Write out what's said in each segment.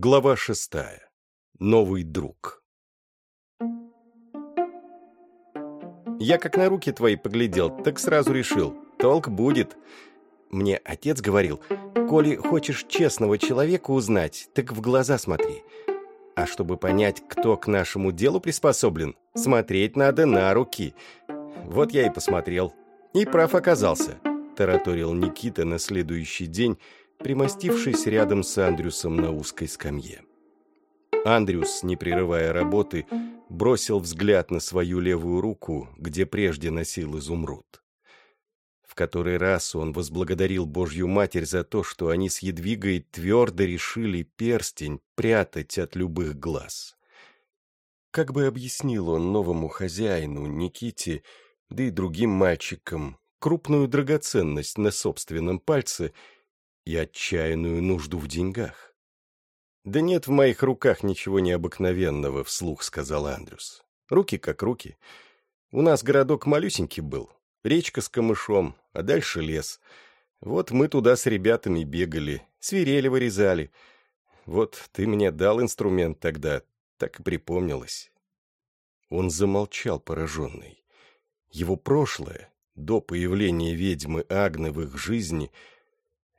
Глава шестая. Новый друг. Я как на руки твои поглядел, так сразу решил, толк будет. Мне отец говорил, коли хочешь честного человека узнать, так в глаза смотри. А чтобы понять, кто к нашему делу приспособлен, смотреть надо на руки. Вот я и посмотрел. И прав оказался, тараторил Никита на следующий день, примостившись рядом с Андрюсом на узкой скамье. Андрюс, не прерывая работы, бросил взгляд на свою левую руку, где прежде носил изумруд. В который раз он возблагодарил Божью Матерь за то, что они с Едвигой твердо решили перстень прятать от любых глаз. Как бы объяснил он новому хозяину, Никите, да и другим мальчикам, крупную драгоценность на собственном пальце — и отчаянную нужду в деньгах. «Да нет в моих руках ничего необыкновенного», — вслух сказал Андрюс. «Руки как руки. У нас городок малюсенький был, речка с камышом, а дальше лес. Вот мы туда с ребятами бегали, свирели вырезали. Вот ты мне дал инструмент тогда, так и припомнилось». Он замолчал, пораженный. Его прошлое, до появления ведьмы Агны в их жизни —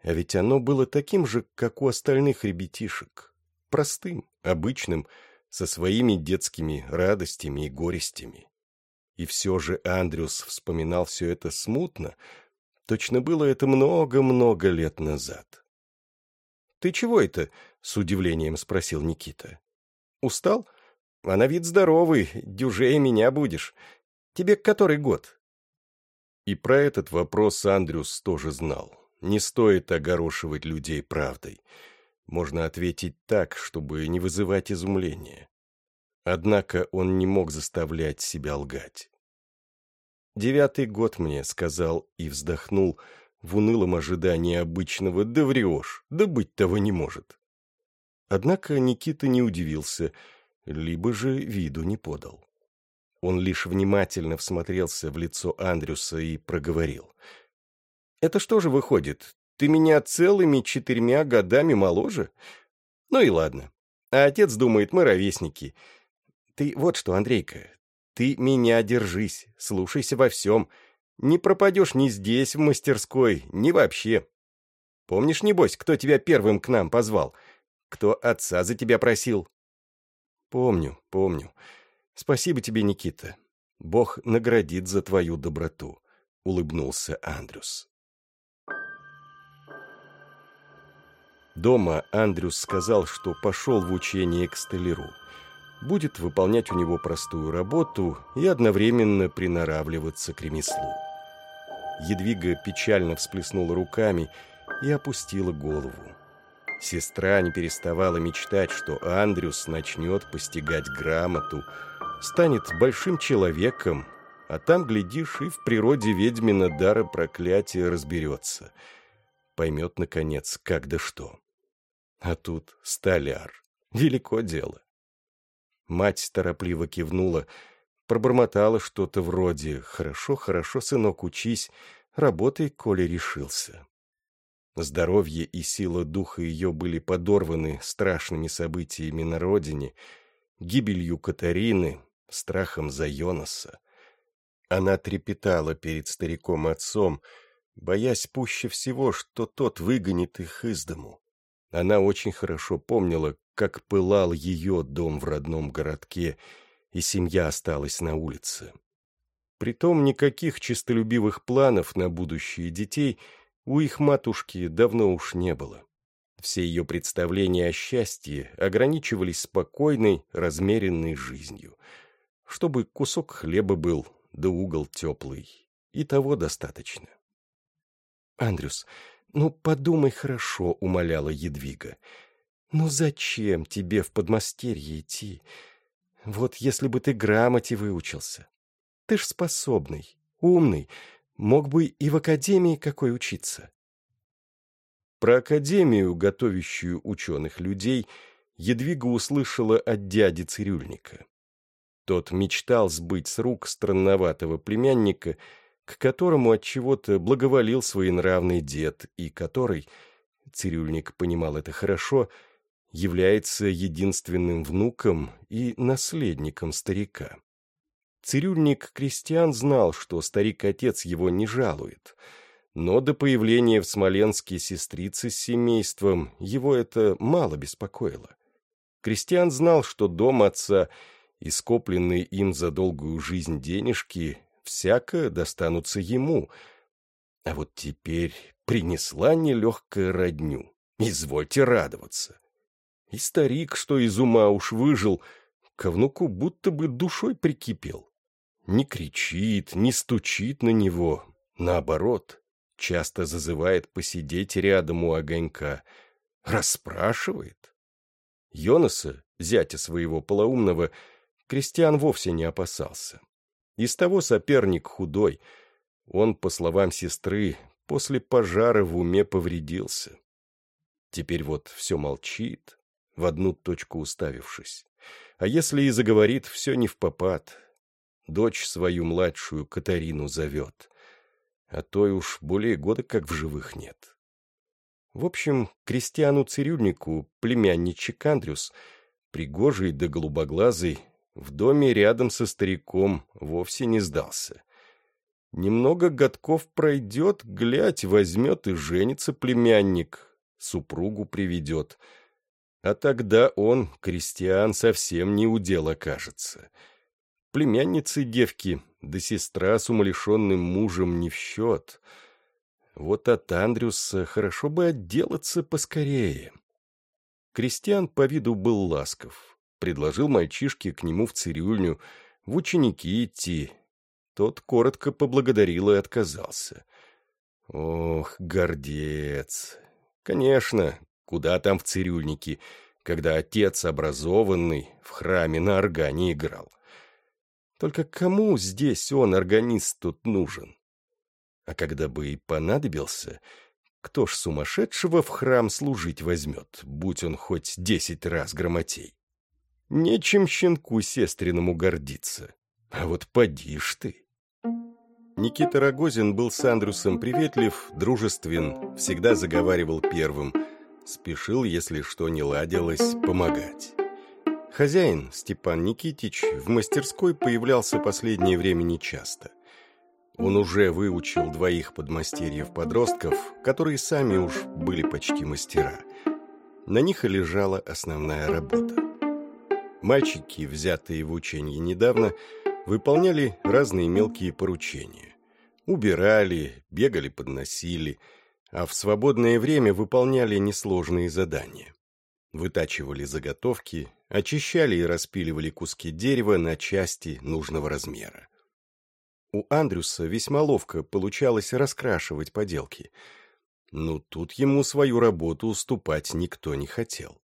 а ведь оно было таким же, как у остальных ребятишек. Простым, обычным, со своими детскими радостями и горестями. И все же Андрюс вспоминал все это смутно. Точно было это много-много лет назад. «Ты чего это?» — с удивлением спросил Никита. «Устал? А на вид здоровый, дюжее меня будешь. Тебе который год?» И про этот вопрос Андрюс тоже знал. Не стоит огорошивать людей правдой. Можно ответить так, чтобы не вызывать изумления. Однако он не мог заставлять себя лгать. «Девятый год мне», — сказал и вздохнул, в унылом ожидании обычного «да врешь, да быть того не может». Однако Никита не удивился, либо же виду не подал. Он лишь внимательно всмотрелся в лицо Андрюса и проговорил — это что же выходит? Ты меня целыми четырьмя годами моложе? Ну и ладно. А отец думает, мы ровесники. Ты вот что, Андрейка, ты меня держись, слушайся во всем. Не пропадешь ни здесь, в мастерской, ни вообще. Помнишь, небось, кто тебя первым к нам позвал? Кто отца за тебя просил? Помню, помню. Спасибо тебе, Никита. Бог наградит за твою доброту, — улыбнулся Андрюс. Дома Андрюс сказал, что пошел в учение к столяру. Будет выполнять у него простую работу и одновременно приноравливаться к ремеслу. Едвига печально всплеснула руками и опустила голову. Сестра не переставала мечтать, что Андрюс начнет постигать грамоту, станет большим человеком, а там, глядишь, и в природе ведьмина дара проклятия разберется. Поймет, наконец, как да что. А тут столяр. Велико дело. Мать торопливо кивнула, пробормотала что-то вроде «Хорошо, хорошо, сынок, учись, работай, коли решился». Здоровье и сила духа ее были подорваны страшными событиями на родине, гибелью Катарины, страхом за Йонаса. Она трепетала перед стариком-отцом, боясь пуще всего, что тот выгонит их из дому. Она очень хорошо помнила, как пылал ее дом в родном городке, и семья осталась на улице. Притом никаких честолюбивых планов на будущее детей у их матушки давно уж не было. Все ее представления о счастье ограничивались спокойной, размеренной жизнью. Чтобы кусок хлеба был, да угол теплый. И того достаточно. «Андрюс, «Ну, подумай хорошо», — умоляла Едвига. «Ну зачем тебе в подмастерье идти? Вот если бы ты грамоте выучился. Ты ж способный, умный, мог бы и в академии какой учиться». Про академию, готовящую ученых людей, Едвига услышала от дяди цирюльника. Тот мечтал сбыть с рук странноватого племянника — к которому от чего-то благоволил своенравный дед, и который, цирюльник понимал это хорошо, является единственным внуком и наследником старика. Цирюльник Кристиан знал, что старик-отец его не жалует, но до появления в Смоленске сестрицы с семейством его это мало беспокоило. Кристиан знал, что дом отца и скопленные им за долгую жизнь денежки всяко достанутся ему, а вот теперь принесла нелегкая родню. Извольте радоваться. И старик, что из ума уж выжил, к внуку будто бы душой прикипел не кричит, не стучит на него, наоборот, часто зазывает посидеть рядом у огонька, расспрашивает. Йонаса, зятя своего полоумного, крестьян вовсе не опасался. Из того соперник худой. Он, по словам сестры, после пожара в уме повредился. Теперь вот все молчит, в одну точку уставившись. А если и заговорит, все не в попад, дочь свою младшую Катарину зовет, а той уж более года как в живых нет. В общем, крестьяну-цирюльнику, племянничек Андрюс, пригожий да голубоглазый, в доме рядом со стариком вовсе не сдался. Немного годков пройдет, глядь, возьмет и женится племянник, супругу приведет. А тогда он, крестьян, совсем не удел окажется — Племянницы девки, да сестра с умалишенным мужем не в счет. Вот от Андрюса хорошо бы отделаться поскорее. Крестьян по виду был ласков. Предложил мальчишке к нему в цирюльню, в ученики идти. Тот коротко поблагодарил и отказался. Ох, гордец! Конечно, куда там в цирюльники, когда отец образованный в храме на органе играл. Только кому здесь он, органист, тут нужен? А когда бы и понадобился, кто ж сумасшедшего в храм служить возьмет, будь он хоть десять раз грамотей? Нечем щенку сестриному гордиться. А вот поди ж ты. Никита Рогозин был с Андрюсом приветлив, дружествен, всегда заговаривал первым, спешил, если что не ладилось, помогать. Хозяин, Степан Никитич, в мастерской появлялся последнее время нечасто. Он уже выучил двоих подмастерьев-подростков, которые сами уж были почти мастера. На них и лежала основная работа. Мальчики, взятые в учение недавно, выполняли разные мелкие поручения. Убирали, бегали, подносили, а в свободное время выполняли несложные задания. Вытачивали заготовки, очищали и распиливали куски дерева на части нужного размера. У Андрюса весьма ловко получалось раскрашивать поделки, но тут ему свою работу уступать никто не хотел.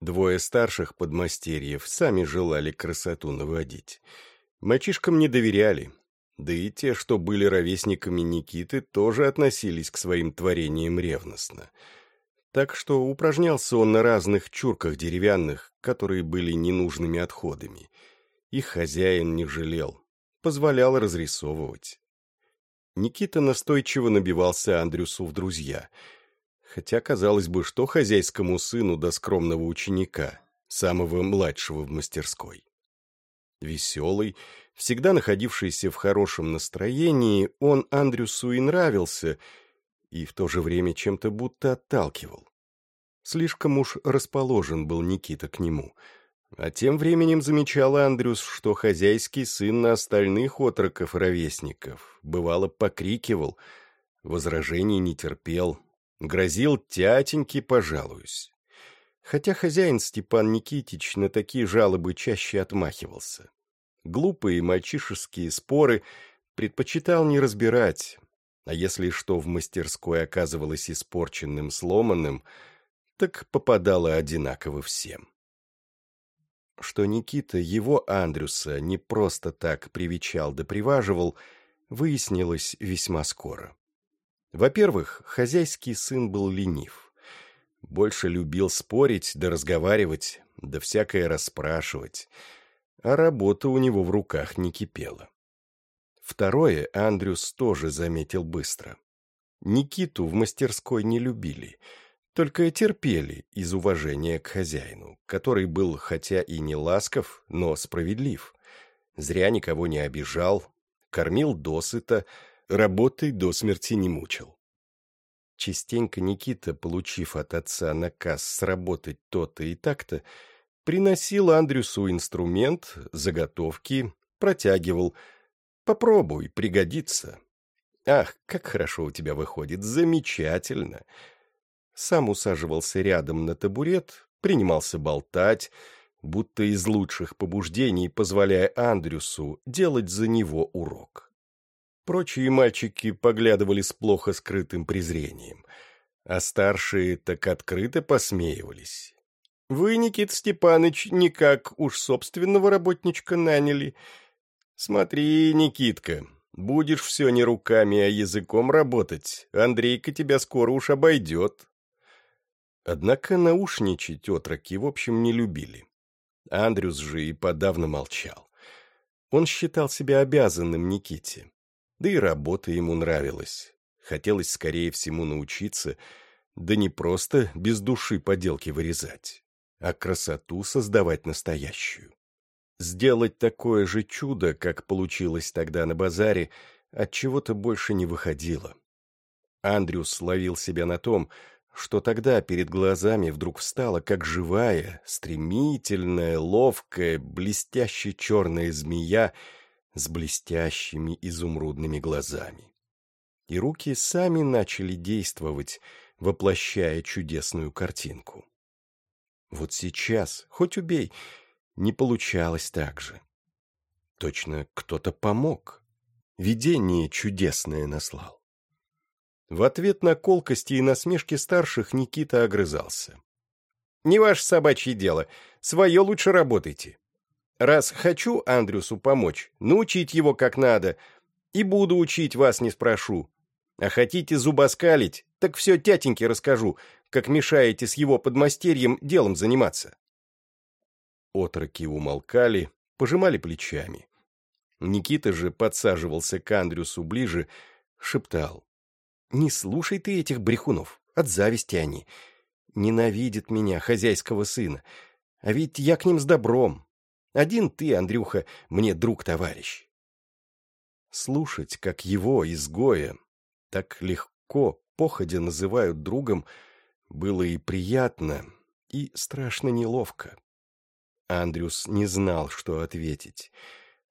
Двое старших подмастерьев сами желали красоту наводить. Мальчишкам не доверяли, да и те, что были ровесниками Никиты, тоже относились к своим творениям ревностно — так что упражнялся он на разных чурках деревянных, которые были ненужными отходами. Их хозяин не жалел, позволял разрисовывать. Никита настойчиво набивался Андрюсу в друзья, хотя казалось бы, что хозяйскому сыну до скромного ученика, самого младшего в мастерской. Веселый, всегда находившийся в хорошем настроении, он Андрюсу и нравился — и в то же время чем-то будто отталкивал. Слишком уж расположен был Никита к нему. А тем временем замечал Андрюс, что хозяйский сын на остальных отроков-ровесников бывало покрикивал, возражений не терпел, грозил тятеньке пожалуюсь. Хотя хозяин Степан Никитич на такие жалобы чаще отмахивался. Глупые мальчишеские споры предпочитал не разбирать, а если что в мастерской оказывалось испорченным, сломанным, так попадало одинаково всем. Что Никита его Андрюса не просто так привечал да приваживал, выяснилось весьма скоро. Во-первых, хозяйский сын был ленив. Больше любил спорить да разговаривать, да всякое расспрашивать, а работа у него в руках не кипела. Второе Андрюс тоже заметил быстро. Никиту в мастерской не любили. Только терпели из уважения к хозяину, который был хотя и не ласков, но справедлив. Зря никого не обижал, кормил досыта, работой до смерти не мучил. Частенько Никита, получив от отца наказ сработать то-то и так-то, приносил Андрюсу инструмент, заготовки, протягивал. «Попробуй, пригодится». «Ах, как хорошо у тебя выходит, замечательно!» Сам усаживался рядом на табурет, принимался болтать, будто из лучших побуждений, позволяя Андрюсу делать за него урок. Прочие мальчики поглядывали с плохо скрытым презрением, а старшие так открыто посмеивались. «Вы, Никит Степаныч, никак уж собственного работничка наняли. Смотри, Никитка, будешь все не руками, а языком работать, Андрейка тебя скоро уж обойдет». Однако наушничать отроки в общем не любили. Андрюс же и подавно молчал. Он считал себя обязанным Никите. Да и работа ему нравилась. Хотелось скорее всему научиться, да не просто без души поделки вырезать, а красоту создавать настоящую. Сделать такое же чудо, как получилось тогда на базаре, от чего-то больше не выходило. Андрюс ловил себя на том, что тогда перед глазами вдруг встала, как живая, стремительная, ловкая, блестяще черная змея с блестящими изумрудными глазами. И руки сами начали действовать, воплощая чудесную картинку. Вот сейчас, хоть убей, не получалось так же. Точно кто-то помог. Видение чудесное наслал. В ответ на колкости и насмешки старших Никита огрызался. «Не ваше собачье дело. Свое лучше работайте. Раз хочу Андрюсу помочь, научить его как надо, и буду учить вас не спрошу. А хотите зубоскалить, так все тятеньке расскажу, как мешаете с его подмастерьем делом заниматься». Отроки умолкали, пожимали плечами. Никита же подсаживался к Андрюсу ближе, шептал. «Не слушай ты этих брехунов, от зависти они. Ненавидит меня, хозяйского сына. А ведь я к ним с добром, один ты, Андрюха, мне друг-товарищ. Слушать, как его, изгоя, так легко, походя называют другом, было и приятно, и страшно неловко. Андрюс не знал, что ответить,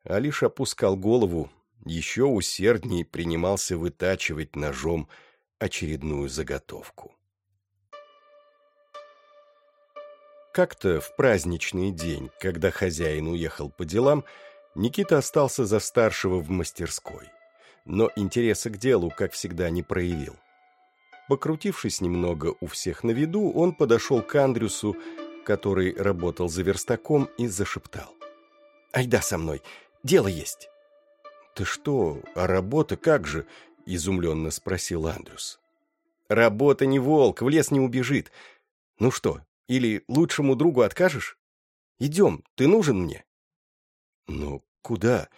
а лишь опускал голову, еще усерднее принимался вытачивать ножом очередную заготовку. Как-то в праздничный день, когда хозяин уехал по делам, Никита остался за старшего в мастерской, но интереса к делу, как всегда, не проявил. Покрутившись немного у всех на виду, он подошел к Андрюсу, который работал за верстаком, и зашептал. «Айда со мной, дело есть». «Ты что, а работа как же?» — изумленно спросил Андрюс. «Работа не волк, в лес не убежит. Ну что, или лучшему другу откажешь? Идем, ты нужен мне. Ну, куда?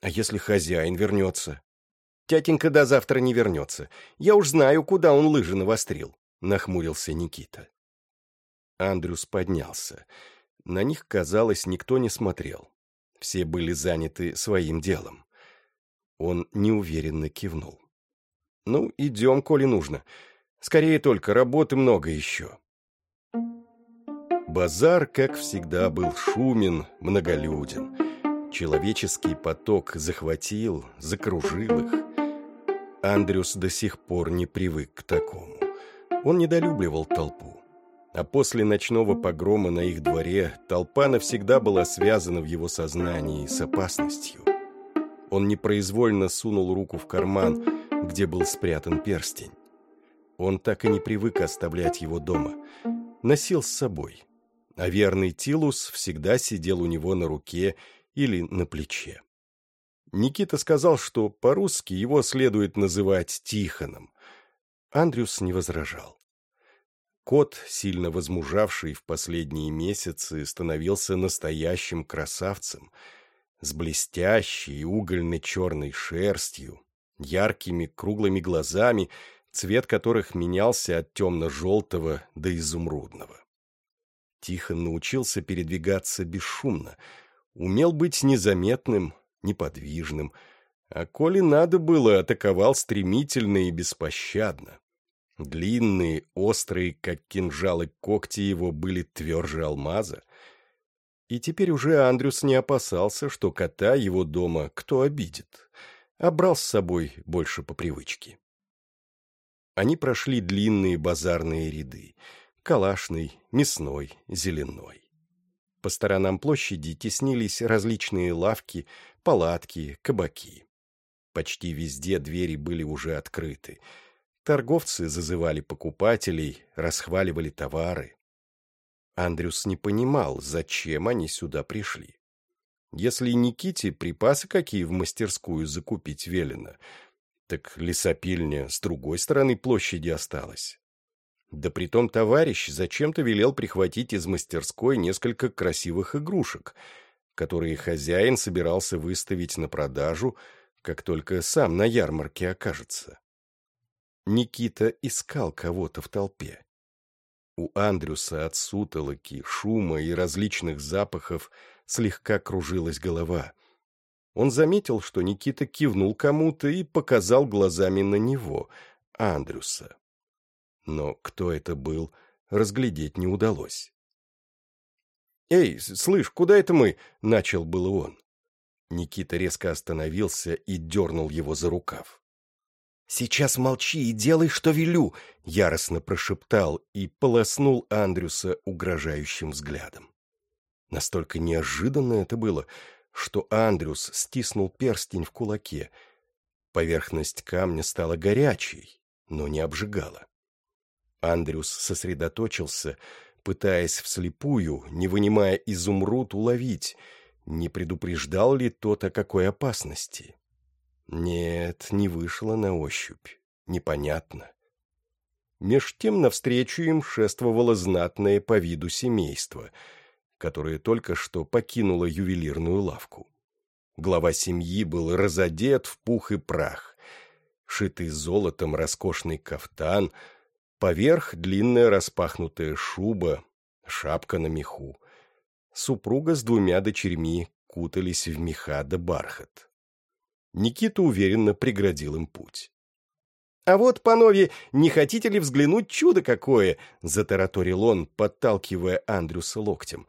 А если хозяин вернется? Тятенька до завтра не вернется. Я уж знаю, куда он лыжи навострил, нахмурился Никита. Андрюс поднялся. На них, казалось, никто не смотрел. Все были заняты своим делом. Он неуверенно кивнул. «Ну, идем, коли нужно. Скорее только, работы много еще». Базар, как всегда, был шумен, многолюден. Человеческий поток захватил, закружил их. Андрюс до сих пор не привык к такому. Он недолюбливал толпу. А после ночного погрома на их дворе толпа навсегда была связана в его сознании с опасностью. Он непроизвольно сунул руку в карман, где был спрятан перстень. Он так и не привык оставлять его дома. Носил с собой – а верный Тилус всегда сидел у него на руке или на плече. Никита сказал, что по-русски его следует называть Тихоном. Андрюс не возражал. Кот, сильно возмужавший в последние месяцы, становился настоящим красавцем, с блестящей угольно-черной шерстью, яркими круглыми глазами, цвет которых менялся от темно-желтого до изумрудного. Тихон научился передвигаться бесшумно, умел быть незаметным, неподвижным, а коли надо было, атаковал стремительно и беспощадно. Длинные, острые, как кинжалы, когти его были тверже алмаза. И теперь уже Андрюс не опасался, что кота его дома кто обидит, а брал с собой больше по привычке. Они прошли длинные базарные ряды — калашный, мясной, зеленой. По сторонам площади теснились различные лавки, палатки, кабаки. Почти везде двери были уже открыты. Торговцы зазывали покупателей, расхваливали товары. Андрюс не понимал, зачем они сюда пришли. Если Никите припасы какие в мастерскую закупить велено, так лесопильня с другой стороны площади осталась. Да притом товарищ зачем-то велел прихватить из мастерской несколько красивых игрушек, которые хозяин собирался выставить на продажу, как только сам на ярмарке окажется. Никита искал кого-то в толпе. У Андрюса от сутолоки, шума и различных запахов слегка кружилась голова. Он заметил, что Никита кивнул кому-то и показал глазами на него, Андрюса но кто это был, разглядеть не удалось. «Эй, слышь, куда это мы?» — начал было он. Никита резко остановился и дернул его за рукав. «Сейчас молчи и делай, что велю!» — яростно прошептал и полоснул Андрюса угрожающим взглядом. Настолько неожиданно это было, что Андрюс стиснул перстень в кулаке. Поверхность камня стала горячей, но не обжигала. Андрюс сосредоточился, пытаясь вслепую, не вынимая изумруд, уловить, не предупреждал ли тот о какой опасности. Нет, не вышло на ощупь. Непонятно. Меж тем навстречу им шествовало знатное по виду семейство, которое только что покинуло ювелирную лавку. Глава семьи был разодет в пух и прах. Шитый золотом роскошный кафтан — Поверх длинная распахнутая шуба, шапка на меху. Супруга с двумя дочерьми кутались в меха да бархат. Никита уверенно преградил им путь. «А вот, панове, не хотите ли взглянуть чудо какое?» — затараторил он, подталкивая Андрюса локтем.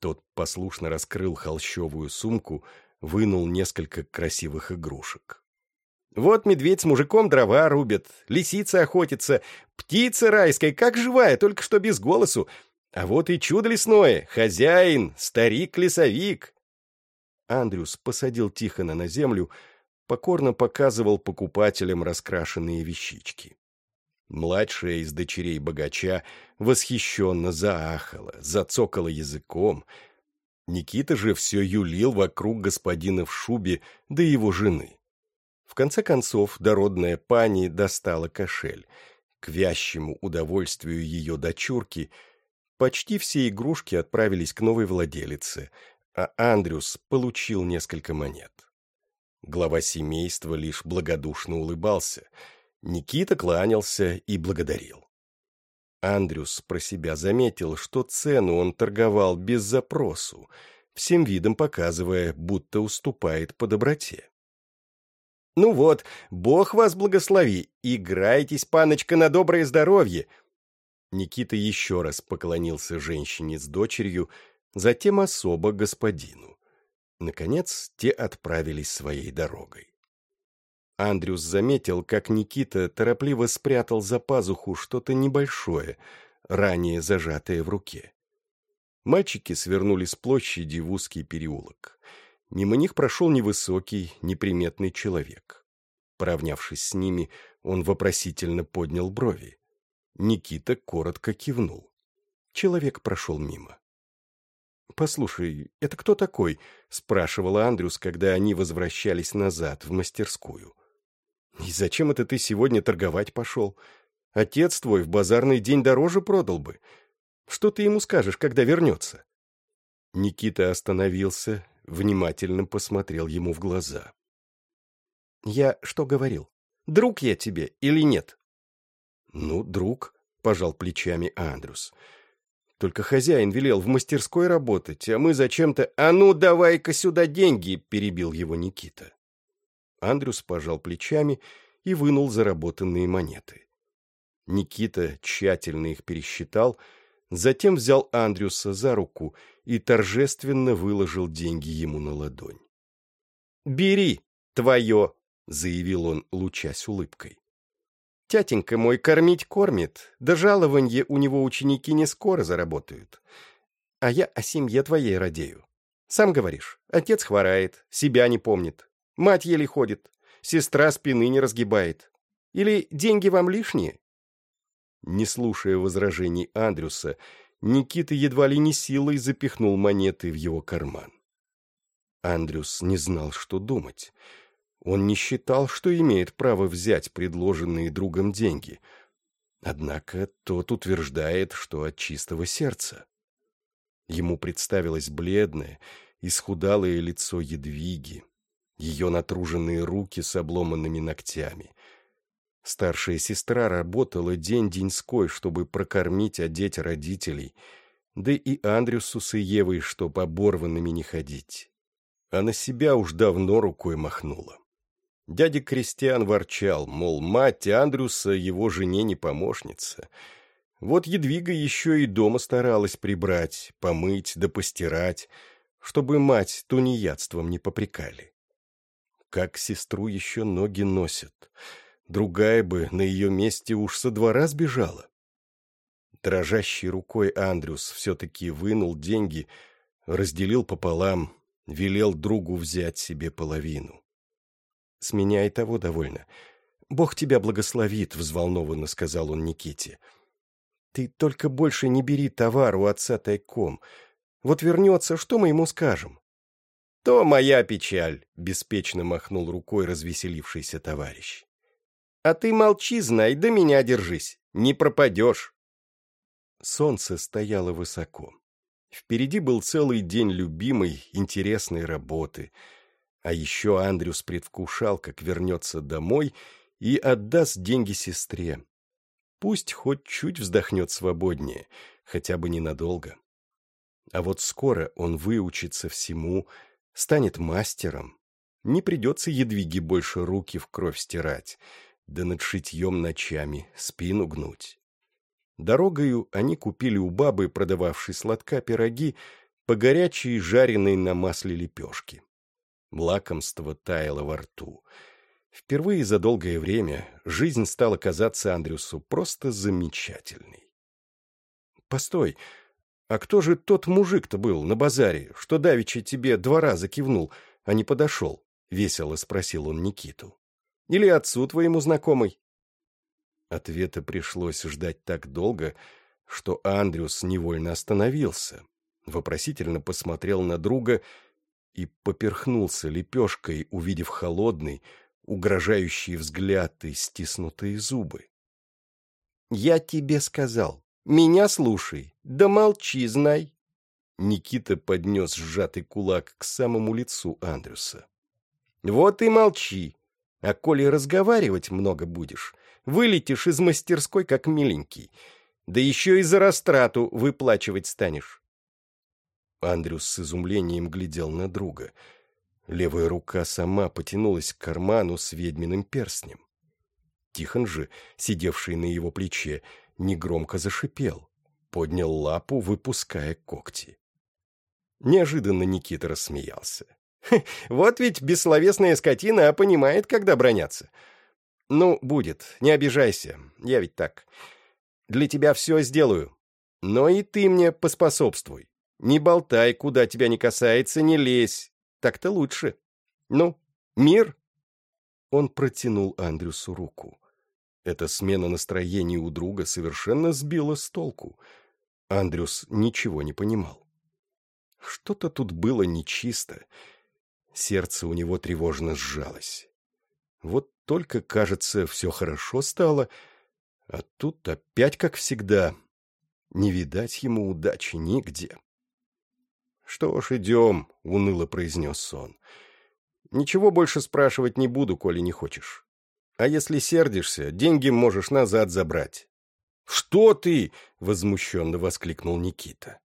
Тот послушно раскрыл холщовую сумку, вынул несколько красивых игрушек. Вот медведь с мужиком дрова рубят, лисица охотится, птица райская, как живая, только что без голосу. А вот и чудо лесное, хозяин, старик-лесовик. Андрюс посадил Тихона на землю, покорно показывал покупателям раскрашенные вещички. Младшая из дочерей богача восхищенно заахала, зацокала языком. Никита же все юлил вокруг господина в шубе, да его жены. В конце концов, дородная пани достала кошель. К вящему удовольствию ее дочурки почти все игрушки отправились к новой владелице, а Андрюс получил несколько монет. Глава семейства лишь благодушно улыбался. Никита кланялся и благодарил. Андрюс про себя заметил, что цену он торговал без запросу, всем видом показывая, будто уступает по доброте. «Ну вот, Бог вас благослови! Играйтесь, паночка, на доброе здоровье!» Никита еще раз поклонился женщине с дочерью, затем особо господину. Наконец, те отправились своей дорогой. Андрюс заметил, как Никита торопливо спрятал за пазуху что-то небольшое, ранее зажатое в руке. Мальчики свернули с площади в узкий переулок — Мимо них прошел невысокий, неприметный человек. Поравнявшись с ними, он вопросительно поднял брови. Никита коротко кивнул. Человек прошел мимо. «Послушай, это кто такой?» — спрашивала Андрюс, когда они возвращались назад, в мастерскую. «И зачем это ты сегодня торговать пошел? Отец твой в базарный день дороже продал бы. Что ты ему скажешь, когда вернется?» Никита остановился, внимательно посмотрел ему в глаза. «Я что говорил? Друг я тебе или нет?» «Ну, друг», — пожал плечами Андрюс. «Только хозяин велел в мастерской работать, а мы зачем-то...» «А ну, давай-ка сюда деньги!» — перебил его Никита. Андрюс пожал плечами и вынул заработанные монеты. Никита тщательно их пересчитал, затем взял Андрюса за руку и торжественно выложил деньги ему на ладонь. «Бери, твое!» — заявил он, лучась улыбкой. Тятенька мой кормить кормит, да жалованье у него ученики не скоро заработают. А я о семье твоей радею. Сам говоришь, отец хворает, себя не помнит, мать еле ходит, сестра спины не разгибает. Или деньги вам лишние?» Не слушая возражений Андрюса, Никита едва ли не силой запихнул монеты в его карман. Андрюс не знал, что думать. Он не считал, что имеет право взять предложенные другом деньги. Однако тот утверждает, что от чистого сердца. Ему представилось бледное, исхудалое лицо Едвиги, ее натруженные руки с обломанными ногтями. Старшая сестра работала день-деньской, чтобы прокормить, одеть родителей, да и Андрюсу с Евой, чтоб оборванными не ходить. А на себя уж давно рукой махнула. Дядя Кристиан ворчал, мол, мать Андрюса его жене не помощница. Вот Едвига еще и дома старалась прибрать, помыть да постирать, чтобы мать тунеядством не попрекали. Как сестру еще ноги носят. Другая бы на ее месте уж со двора сбежала. Дрожащей рукой Андрюс все-таки вынул деньги, разделил пополам, велел другу взять себе половину. С меня и того довольно. Бог тебя благословит, — взволнованно сказал он Никите. Ты только больше не бери товар у отца тайком. Вот вернется, что мы ему скажем? То моя печаль, — беспечно махнул рукой развеселившийся товарищ. А ты молчи, знай, до меня держись, не пропадешь. Солнце стояло высоко. Впереди был целый день любимой, интересной работы — а еще Андрюс предвкушал, как вернется домой и отдаст деньги сестре. Пусть хоть чуть вздохнет свободнее, хотя бы ненадолго. А вот скоро он выучится всему, станет мастером. Не придется едвиге больше руки в кровь стирать, да над шитьем ночами спину гнуть. Дорогою они купили у бабы, продававшей сладка пироги, по горячей жареной на масле лепешки. Лакомство таяло во рту. Впервые за долгое время жизнь стала казаться Андрюсу просто замечательной. «Постой, а кто же тот мужик-то был на базаре, что давеча тебе два раза кивнул, а не подошел?» — весело спросил он Никиту. «Или отцу твоему знакомый?» Ответа пришлось ждать так долго, что Андрюс невольно остановился, вопросительно посмотрел на друга и поперхнулся лепешкой, увидев холодный, угрожающий взгляд и стиснутые зубы. «Я тебе сказал, меня слушай, да молчи, знай!» Никита поднес сжатый кулак к самому лицу Андрюса. «Вот и молчи, а коли разговаривать много будешь, вылетишь из мастерской, как миленький, да еще и за растрату выплачивать станешь. Андрюс с изумлением глядел на друга. Левая рука сама потянулась к карману с ведьминым перстнем. Тихон же, сидевший на его плече, негромко зашипел, поднял лапу, выпуская когти. Неожиданно Никита рассмеялся. «Вот ведь бессловесная скотина понимает, когда броняться. Ну, будет, не обижайся, я ведь так. Для тебя все сделаю, но и ты мне поспособствуй. Не болтай, куда тебя не касается, не лезь. Так-то лучше. Ну, мир?» Он протянул Андрюсу руку. Эта смена настроения у друга совершенно сбила с толку. Андрюс ничего не понимал. Что-то тут было нечисто. Сердце у него тревожно сжалось. Вот только, кажется, все хорошо стало, а тут опять, как всегда, не видать ему удачи нигде. «Что ж, идем», — уныло произнес сон. «Ничего больше спрашивать не буду, коли не хочешь. А если сердишься, деньги можешь назад забрать». «Что ты?» — возмущенно воскликнул Никита.